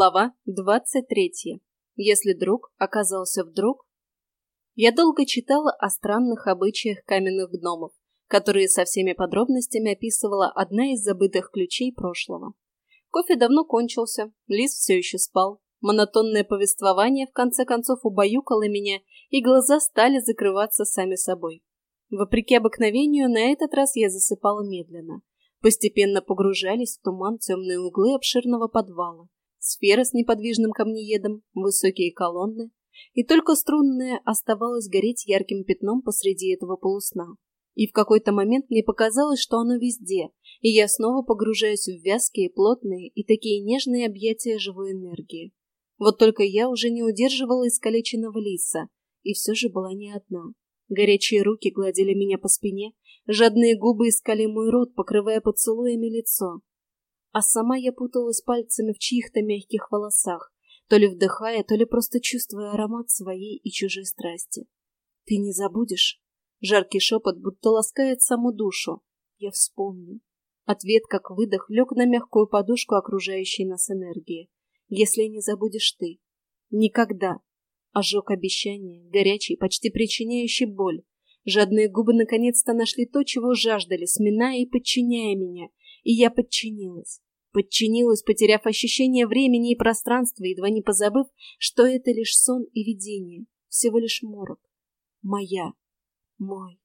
Глава 23. Если друг оказался вдруг... Я долго читала о странных обычаях каменных гномов, которые со всеми подробностями описывала одна из забытых ключей прошлого. Кофе давно кончился, Лис все еще спал. Монотонное повествование в конце концов убаюкало меня, и глаза стали закрываться сами собой. Вопреки обыкновению, на этот раз я засыпала медленно. Постепенно погружались в туман темные углы обширного подвала сфера с неподвижным камнеедом, высокие колонны, и только струнная оставалась гореть ярким пятном посреди этого полусна. И в какой-то момент мне показалось, что оно везде, и я снова погружаюсь в вязкие, плотные и такие нежные объятия живой энергии. Вот только я уже не удерживала искалеченного лиса, и все же была не одна. Горячие руки гладили меня по спине, жадные губы искали мой рот, покрывая поцелуями лицо а сама я путалась пальцами в чьих-то мягких волосах, то ли вдыхая, то ли просто чувствуя аромат своей и чужой страсти. «Ты не забудешь?» Жаркий шепот будто ласкает саму душу. Я вспомню. Ответ, как выдох, лег на мягкую подушку окружающей нас энергии. «Если не забудешь ты». Никогда. Ожог обещания, горячий, почти причиняющий боль. Жадные губы наконец-то нашли то, чего жаждали, сминая и подчиняя меня, и я подчинилась. Подчинилась, потеряв ощущение времени и пространства, едва не позабыв, что это лишь сон и видение, всего лишь морок. Моя, мой.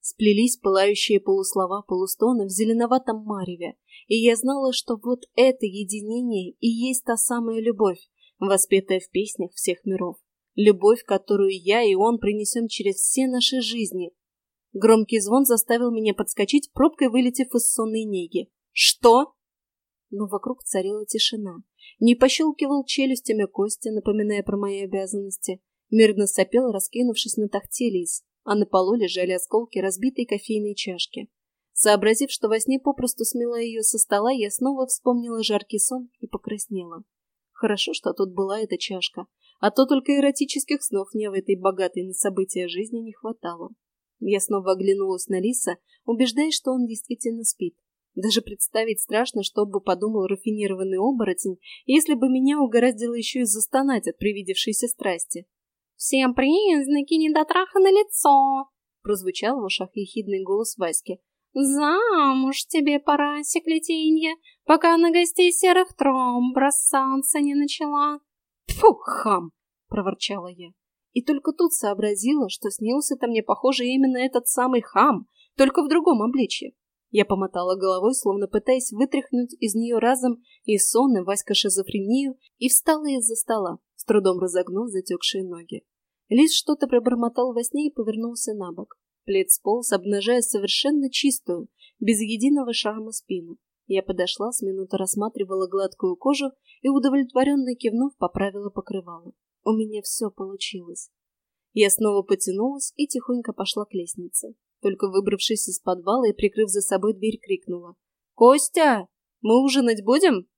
Сплелись пылающие полуслова полустона в зеленоватом мареве, и я знала, что вот это единение и есть та самая любовь, воспетая в песнях всех миров. Любовь, которую я и он принесем через все наши жизни, Громкий звон заставил меня подскочить, пробкой вылетев из сонной неги. «Что?» Но вокруг царила тишина. Не пощелкивал челюстями Костя, напоминая про мои обязанности. Мирно сопел, раскинувшись на тахте лис, а на полу лежали осколки разбитой кофейной чашки. Сообразив, что во сне попросту смела ее со стола, я снова вспомнила жаркий сон и покраснела. Хорошо, что тут была эта чашка, а то только эротических снов мне в этой богатой на события жизни не хватало. Я снова оглянулась на Лиса, убеждаясь, что он действительно спит. Даже представить страшно, что бы подумал рафинированный оборотень, если бы меня угораздило еще и застонать от привидевшейся страсти. «Всем признаки недотраха на лицо!» — прозвучал в ушах ехидный голос Васьки. «Замуж тебе пора, секлетенье, пока на гостей серых тром бросаться не начала!» «Тьфу, хам!» — проворчала я. И только тут сообразила, что снился-то мне, похоже, именно этот самый хам, только в другом обличье. Я помотала головой, словно пытаясь вытряхнуть из нее разом и сон, и Васька шизофрению, и встала из-за стола, с трудом разогнув затекшие ноги. Лис что-то пробормотал во сне и повернулся на бок. Плед сполз, обнажая совершенно чистую, без единого шрама спину. Я подошла, с минуты рассматривала гладкую кожу и, удовлетворенно кивнув, поправила покрывало. У меня все получилось. Я снова потянулась и тихонько пошла к лестнице. Только выбравшись из подвала и прикрыв за собой дверь, крикнула. «Костя, мы ужинать будем?»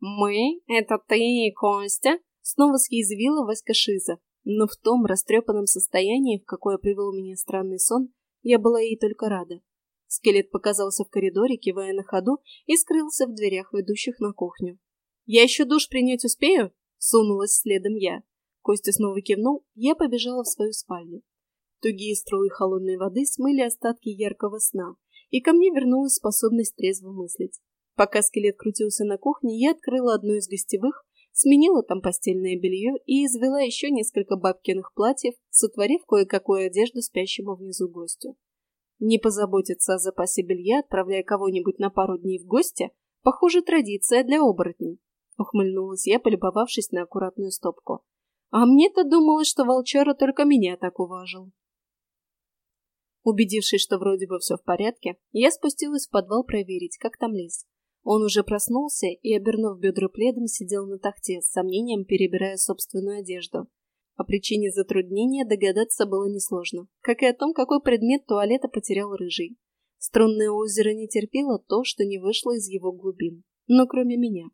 «Мы? Это ты, Костя?» Снова съязвила Васька Шиза. Но в том растрепанном состоянии, в какое привел меня странный сон, я была ей только рада. Скелет показался в коридоре, кивая на ходу, и скрылся в дверях, ведущих на кухню. «Я еще душ принять успею?» — сунулась следом я. Костя снова кивнул, я побежала в свою спальню. Тугие струи холодной воды смыли остатки яркого сна, и ко мне вернулась способность трезво мыслить. Пока скелет крутился на кухне, я открыла одну из гостевых, сменила там постельное белье и извела еще несколько бабкиных платьев, сотворив кое-какую одежду спящему внизу гостю. Не позаботиться о запасе белья, отправляя кого-нибудь на пару дней в гости, похоже, традиция для оборотней. Ухмыльнулась я, полюбовавшись на аккуратную стопку. А мне-то думалось, что волчара только меня так уважил. Убедившись, что вроде бы все в порядке, я спустилась в подвал проверить, как там лис. Он уже проснулся и, обернув бедра пледом, сидел на тахте, с сомнением перебирая собственную одежду. О причине затруднения догадаться было несложно, как и о том, какой предмет туалета потерял рыжий. Струнное озеро не терпело то, что не вышло из его глубин. Но кроме меня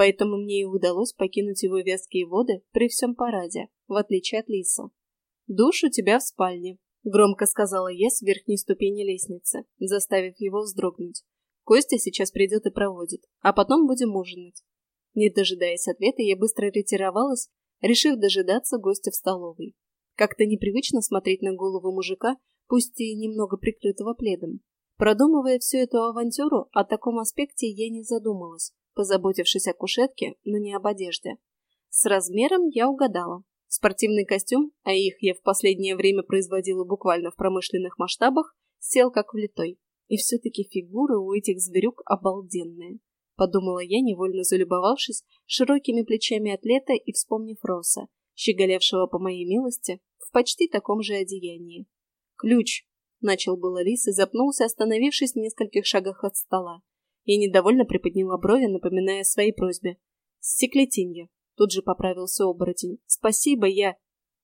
поэтому мне и удалось покинуть его вязкие воды при всем параде, в отличие от Лиса. «Душ у тебя в спальне», — громко сказала я с верхней ступени лестницы, заставив его вздрогнуть. «Костя сейчас придет и проводит, а потом будем ужинать». Не дожидаясь ответа, я быстро ретировалась, решив дожидаться гостя в столовой. Как-то непривычно смотреть на голову мужика, пусть и немного прикрытого пледом. Продумывая всю эту авантюру, о таком аспекте я не задумалась, позаботившись о кушетке, но не об одежде. С размером я угадала. Спортивный костюм, а их я в последнее время производила буквально в промышленных масштабах, сел как влитой. И все-таки фигуры у этих зверюк обалденные. Подумала я, невольно залюбовавшись широкими плечами атлета и вспомнив Роса, щеголявшего по моей милости в почти таком же одеянии. «Ключ!» — начал было лис и запнулся, остановившись в нескольких шагах от стола. Я недовольно приподняла брови, напоминая о своей просьбе. «Стеклетинья!» — тут же поправился оборотень. «Спасибо, я...»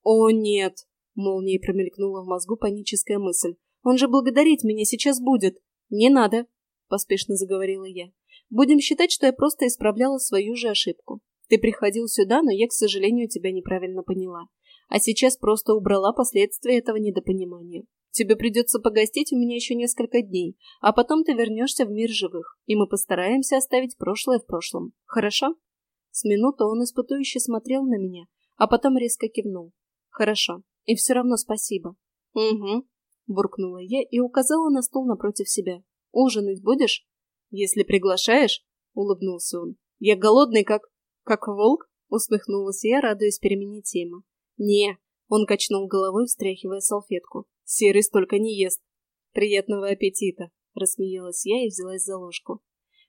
«О, нет!» — молнией промелькнула в мозгу паническая мысль. Он же благодарить меня сейчас будет. Не надо, поспешно заговорила я. Будем считать, что я просто исправляла свою же ошибку. Ты приходил сюда, но я, к сожалению, тебя неправильно поняла. А сейчас просто убрала последствия этого недопонимания. Тебе придется погостить у меня еще несколько дней, а потом ты вернешься в мир живых, и мы постараемся оставить прошлое в прошлом. Хорошо?» С минуты он испытующе смотрел на меня, а потом резко кивнул. «Хорошо. И все равно спасибо». «Угу. Буркнула я и указала на стол напротив себя. «Ужинать будешь?» «Если приглашаешь», — улыбнулся он. «Я голодный, как... как волк?» — усмехнулась я, радуясь перемене темы. «Не», — он качнул головой, встряхивая салфетку. «Серый столько не ест». «Приятного аппетита», — рассмеялась я и взялась за ложку.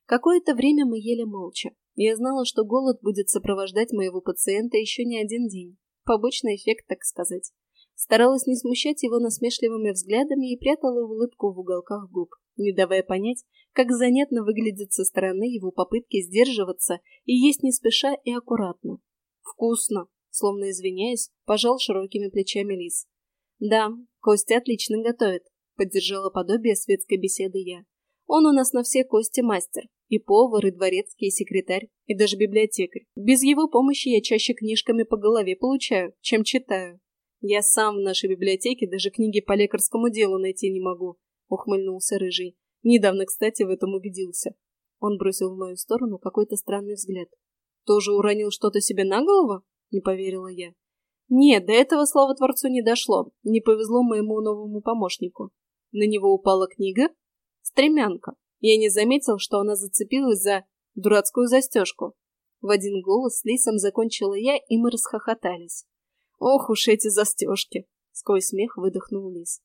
Какое-то время мы ели молча. Я знала, что голод будет сопровождать моего пациента еще не один день. Побочный эффект, так сказать старалась не смущать его насмешливыми взглядами и прятала улыбку в уголках губ, не давая понять, как занятно выглядят со стороны его попытки сдерживаться и есть не спеша и аккуратно. «Вкусно!» — словно извиняясь, пожал широкими плечами лис. «Да, Костя отлично готовит», — поддержала подобие светской беседы я. «Он у нас на все кости мастер, и повар, и дворецкий, и секретарь, и даже библиотекарь. Без его помощи я чаще книжками по голове получаю, чем читаю». Я сам в нашей библиотеке даже книги по лекарскому делу найти не могу, ухмыльнулся рыжий. Недавно, кстати, в этом убедился. Он бросил в мою сторону какой-то странный взгляд. Тоже уронил что-то себе на голову? Не поверила я. Нет, до этого слава Творцу не дошло. Не повезло моему новому помощнику. На него упала книга? Стремянка. Я не заметил, что она зацепилась за дурацкую застежку. В один голос с Лисом закончила я, и мы расхохотались. Ох уж эти застежки! Сквозь смех выдохнул лис.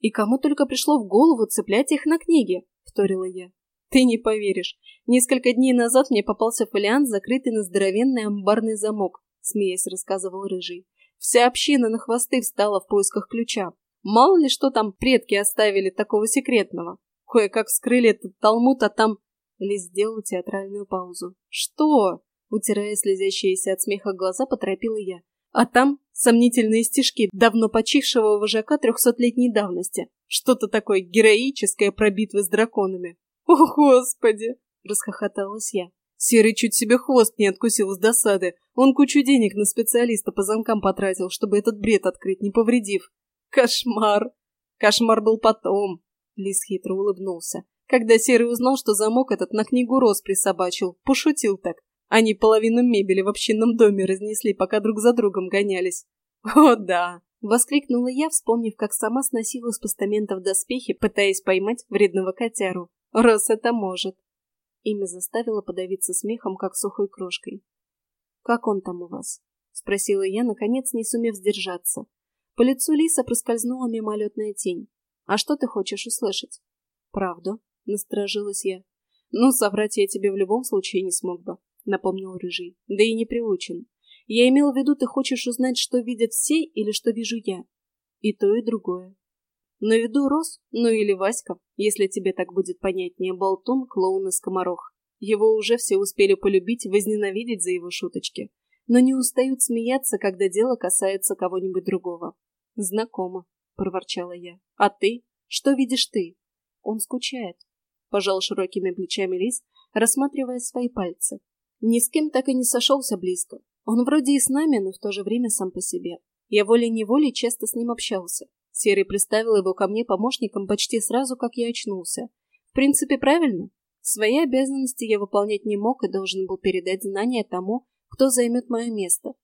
И кому только пришло в голову цеплять их на книге, вторила я. Ты не поверишь. Несколько дней назад мне попался фолиант, закрытый на здоровенный амбарный замок, смеясь рассказывал Рыжий. Вся община на хвосты встала в поисках ключа. Мало ли что там предки оставили такого секретного. Кое-как вскрыли этот талмуд, а там... Лис сделал театральную паузу. «Что?» Утирая слезящиеся от смеха глаза, поторопила я. А там сомнительные стишки давно почившего вожака трехсотлетней давности. Что-то такое героическое про битвы с драконами. «О, Господи!» — расхохоталась я. Серый чуть себе хвост не откусил с досады. Он кучу денег на специалиста по замкам потратил, чтобы этот бред открыть, не повредив. Кошмар! Кошмар был потом. Лис хитро улыбнулся. Когда Серый узнал, что замок этот на книгу Рос присобачил, пошутил так. Они половину мебели в общинном доме разнесли, пока друг за другом гонялись. «О, да!» — воскликнула я, вспомнив, как сама сносила с постаментов доспехи, пытаясь поймать вредного котяру. «Рос это может!» Имя заставило подавиться смехом, как сухой крошкой. «Как он там у вас?» — спросила я, наконец, не сумев сдержаться. По лицу Лиса проскользнула мимолетная тень. «А что ты хочешь услышать?» «Правду», — насторожилась я. «Ну, соврать я тебе в любом случае не смог бы. — напомнил Рыжий. «Да и не приучен. Я имел в виду, ты хочешь узнать, что видят все или что вижу я. И то, и другое. На виду Рос, ну или Васька, если тебе так будет понятнее, болтун, клоун и скоморох. Его уже все успели полюбить возненавидеть за его шуточки, но не устают смеяться, когда дело касается кого-нибудь другого. «Знакомо», — проворчала я. «А ты? Что видишь ты?» «Он скучает», — пожал широкими плечами лис, рассматривая свои пальцы. Ни с кем так и не сошелся близко. Он вроде и с нами, но в то же время сам по себе. Я волей-неволей часто с ним общался. Серый представил его ко мне помощником почти сразу, как я очнулся. В принципе, правильно. Свои обязанности я выполнять не мог и должен был передать знания тому, кто займет мое место.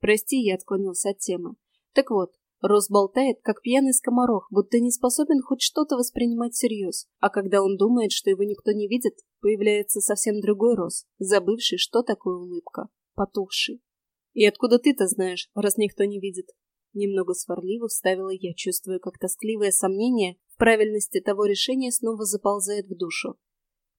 Прости, я отклонился от темы. Так вот, Рос болтает, как пьяный скоморох, будто не способен хоть что-то воспринимать всерьез. А когда он думает, что его никто не видит, появляется совсем другой Рос, забывший, что такое улыбка, потухший. «И откуда ты-то знаешь, раз никто не видит?» Немного сварливо вставила я, чувствуя, как тоскливое сомнение в правильности того решения снова заползает в душу.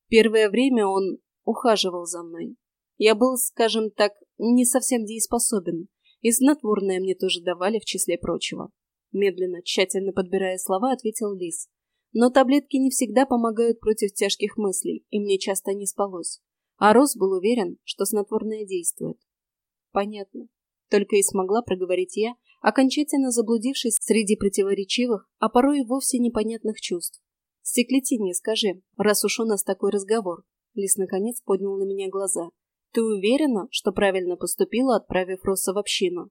Первое время он ухаживал за мной. Я был, скажем так, не совсем дееспособен, и снотворное мне тоже давали в числе прочего. Медленно, тщательно подбирая слова, ответил Лис. Но таблетки не всегда помогают против тяжких мыслей, и мне часто не спалось. А Рос был уверен, что снотворное действует. Понятно. Только и смогла проговорить я, окончательно заблудившись среди противоречивых, а порой и вовсе непонятных чувств. «Стеклетине, скажи, раз уж у нас такой разговор». Лис наконец поднял на меня глаза. «Ты уверена, что правильно поступила, отправив Росса в общину?»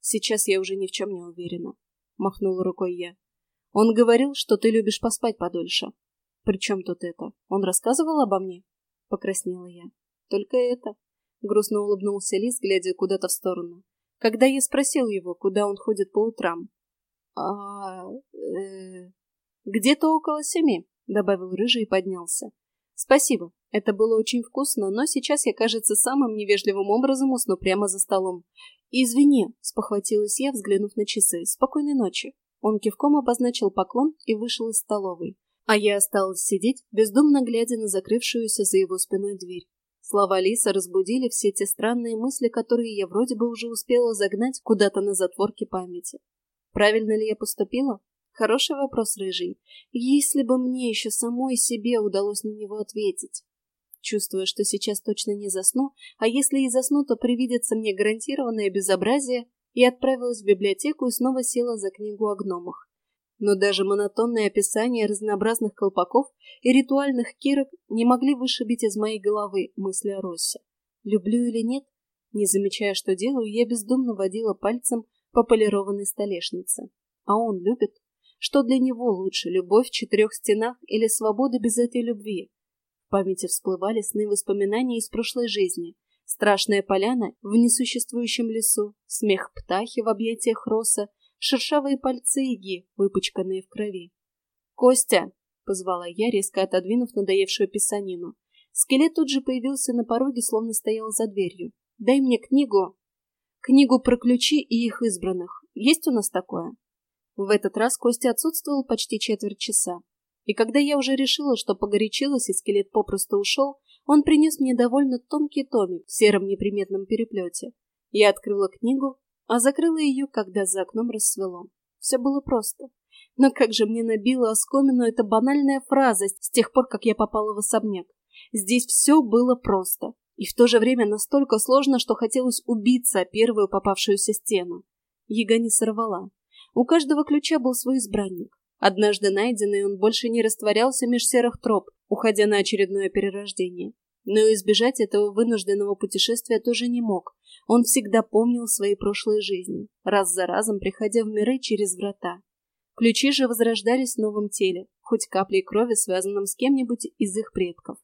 «Сейчас я уже ни в чем не уверена», — махнула рукой я. «Он говорил, что ты любишь поспать подольше». «При чем тут это? Он рассказывал обо мне?» — покраснела я. «Только это», — грустно улыбнулся Лис, глядя куда-то в сторону. Когда я спросил его, куда он ходит по утрам. «А... э... где-то около семи», — добавил Рыжий и поднялся. «Спасибо. Это было очень вкусно, но сейчас я, кажется, самым невежливым образом усну прямо за столом. «Извини», — спохватилась я, взглянув на часы. «Спокойной ночи». Он кивком обозначил поклон и вышел из столовой. А я осталась сидеть, бездумно глядя на закрывшуюся за его спиной дверь. Слова Лиса разбудили все те странные мысли, которые я вроде бы уже успела загнать куда-то на затворке памяти. Правильно ли я поступила? Хороший вопрос, Рыжий. Если бы мне еще самой себе удалось на него ответить. Чувствуя, что сейчас точно не засну, а если и засну, то привидится мне гарантированное безобразие, и отправилась в библиотеку и снова села за книгу о гномах. Но даже монотонное описание разнообразных колпаков и ритуальных кирок не могли вышибить из моей головы мысли о Россе. Люблю или нет? Не замечая, что делаю, я бездумно водила пальцем по полированной столешнице. А он любит? Что для него лучше, любовь в четырех стенах или свобода без этой любви? памяти всплывали сны воспоминаний из прошлой жизни. Страшная поляна в несуществующем лесу, смех птахи в объятиях роса, шершавые пальцы иги, выпачканные в крови. «Костя!» — позвала я, резко отодвинув надоевшую писанину. Скелет тут же появился на пороге, словно стоял за дверью. «Дай мне книгу!» «Книгу про ключи и их избранных. Есть у нас такое?» В этот раз Костя отсутствовал почти четверть часа. И когда я уже решила, что погорячилась и скелет попросту ушел, он принес мне довольно тонкий томик в сером неприметном переплете. Я открыла книгу, а закрыла ее, когда за окном рассвело. Все было просто. Но как же мне набила оскомину эта банальная фраза с тех пор, как я попала в особняк. Здесь все было просто. И в то же время настолько сложно, что хотелось убиться о первую попавшуюся стену. Яга не сорвала. У каждого ключа был свой избранник. Однажды найденный, он больше не растворялся меж серых троп, уходя на очередное перерождение. Но избежать этого вынужденного путешествия тоже не мог. Он всегда помнил свои прошлые жизни, раз за разом приходя в миры через врата. Ключи же возрождались в новом теле, хоть каплей крови, связанном с кем-нибудь из их предков.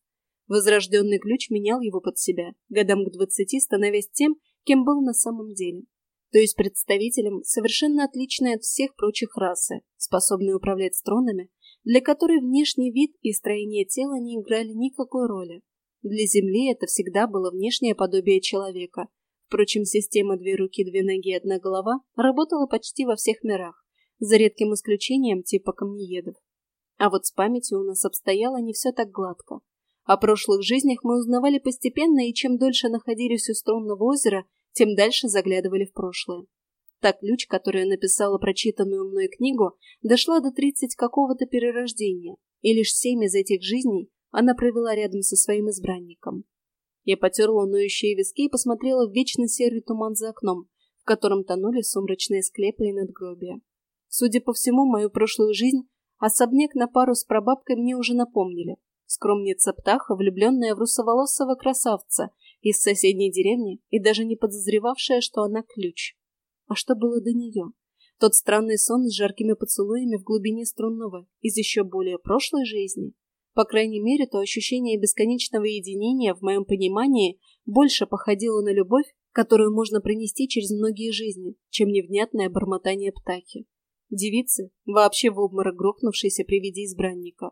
Возрожденный ключ менял его под себя, годам к двадцати становясь тем, кем был на самом деле то есть представителем, совершенно отличной от всех прочих расы, способной управлять стронами, для которой внешний вид и строение тела не играли никакой роли. Для Земли это всегда было внешнее подобие человека. Впрочем, система «две руки, две ноги, одна голова» работала почти во всех мирах, за редким исключением типа камнеедов. А вот с памятью у нас обстояло не все так гладко. О прошлых жизнях мы узнавали постепенно, и чем дольше находились у струнного озера – тем дальше заглядывали в прошлое. Так ключ, которая написала прочитанную мной книгу, дошла до тридцать какого-то перерождения, и лишь семь из этих жизней она провела рядом со своим избранником. Я потерла ноющие виски и посмотрела в вечно серый туман за окном, в котором тонули сумрачные склепы и надгробия. Судя по всему, мою прошлую жизнь особняк на пару с прабабкой мне уже напомнили. Скромница Птаха, влюбленная в русоволосого красавца из соседней деревни и даже не подозревавшая, что она ключ. А что было до нее? Тот странный сон с жаркими поцелуями в глубине струнного из еще более прошлой жизни? По крайней мере, то ощущение бесконечного единения в моем понимании больше походило на любовь, которую можно пронести через многие жизни, чем невнятное бормотание птахи. Девицы, вообще в обморок грохнувшиеся при виде избранника.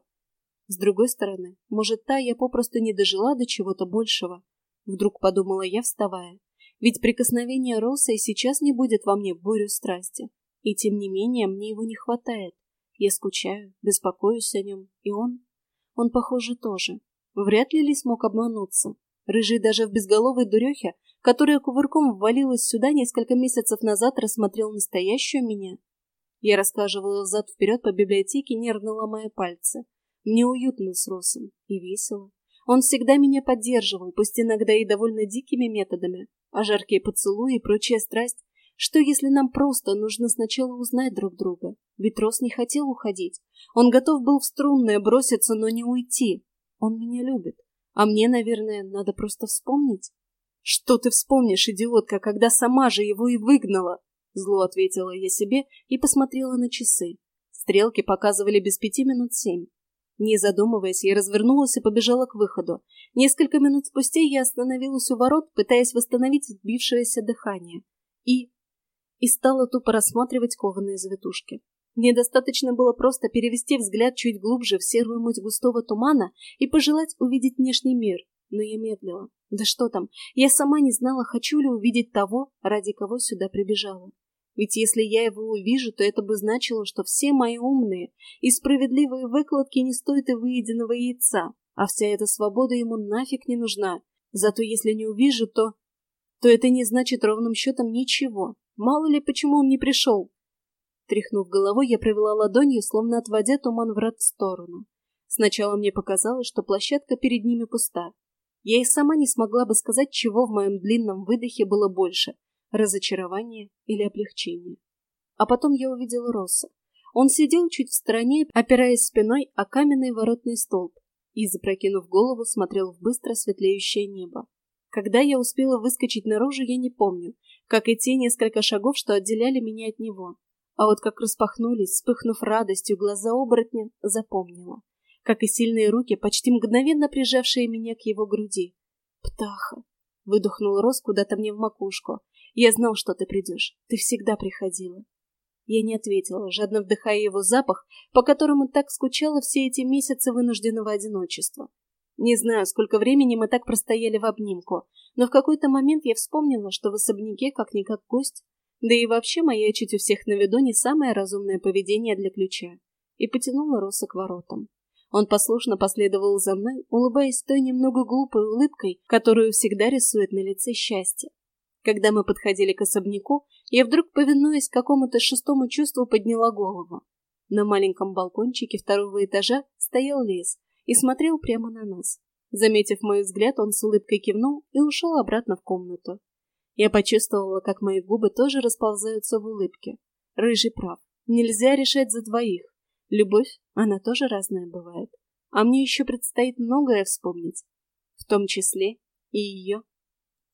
С другой стороны, может, та я попросту не дожила до чего-то большего. Вдруг подумала я, вставая. Ведь прикосновение Роса и сейчас не будет во мне бурю страсти. И тем не менее, мне его не хватает. Я скучаю, беспокоюсь о нем. И он? Он, похоже, тоже. Вряд ли Ли смог обмануться. Рыжий даже в безголовой дурехе, которая кувырком ввалилась сюда несколько месяцев назад, рассмотрел настоящую меня. Я рассказывала взад-вперед по библиотеке, нервно ломая пальцы. Мне уютно с Росом и весело. Он всегда меня поддерживал, пусть иногда и довольно дикими методами, а жаркие поцелуи и прочая страсть что если нам просто нужно сначала узнать друг друга? Ведь Рос не хотел уходить. Он готов был в струнное броситься, но не уйти. Он меня любит. А мне, наверное, надо просто вспомнить. Что ты вспомнишь, идиотка, когда сама же его и выгнала? Зло ответила я себе и посмотрела на часы. Стрелки показывали без пяти минут семь. Не задумываясь, я развернулась и побежала к выходу. Несколько минут спустя я остановилась у ворот, пытаясь восстановить сбившееся дыхание. И и стала тупо рассматривать кованые завитушки. Мне достаточно было просто перевести взгляд чуть глубже в серую муть густого тумана и пожелать увидеть внешний мир, но я медлила. Да что там, я сама не знала, хочу ли увидеть того, ради кого сюда прибежала. Ведь если я его увижу, то это бы значило, что все мои умные и справедливые выкладки не стоят и выеденного яйца, а вся эта свобода ему нафиг не нужна. Зато если не увижу, то... то это не значит ровным счетом ничего. Мало ли, почему он не пришел. Тряхнув головой, я провела ладонью, словно отводя туман врат в сторону. Сначала мне показалось, что площадка перед ними пуста. Я и сама не смогла бы сказать, чего в моем длинном выдохе было больше — разочарование или облегчение. А потом я увидела Росса. Он сидел чуть в стороне, опираясь спиной о каменный воротный столб и, запрокинув голову, смотрел в быстро светлеющее небо. Когда я успела выскочить наружу, я не помню, как и те несколько шагов, что отделяли меня от него. А вот как распахнулись, вспыхнув радостью, глаза оборотня, запомнила. Как и сильные руки, почти мгновенно прижавшие меня к его груди. «Птаха!» — выдохнул Рос куда-то мне в макушку. «Я знал, что ты придешь. Ты всегда приходила». Я не ответила, жадно вдыхая его запах, по которому так скучала все эти месяцы вынужденного одиночества. Не знаю, сколько времени мы так простояли в обнимку, но в какой-то момент я вспомнила, что в особняке как-никак гость, да и вообще маячить у всех на виду не самое разумное поведение для ключа, и потянула Роса к воротам. Он послушно последовал за мной, улыбаясь той немного глупой улыбкой, которую всегда рисует на лице счастье. Когда мы подходили к особняку, я вдруг, повинуясь какому-то шестому чувству, подняла голову. На маленьком балкончике второго этажа стоял лес, и смотрел прямо на нас. Заметив мой взгляд, он с улыбкой кивнул и ушел обратно в комнату. Я почувствовала, как мои губы тоже расползаются в улыбке. Рыжий прав. Нельзя решать за двоих. Любовь, она тоже разная бывает. А мне еще предстоит многое вспомнить. В том числе и ее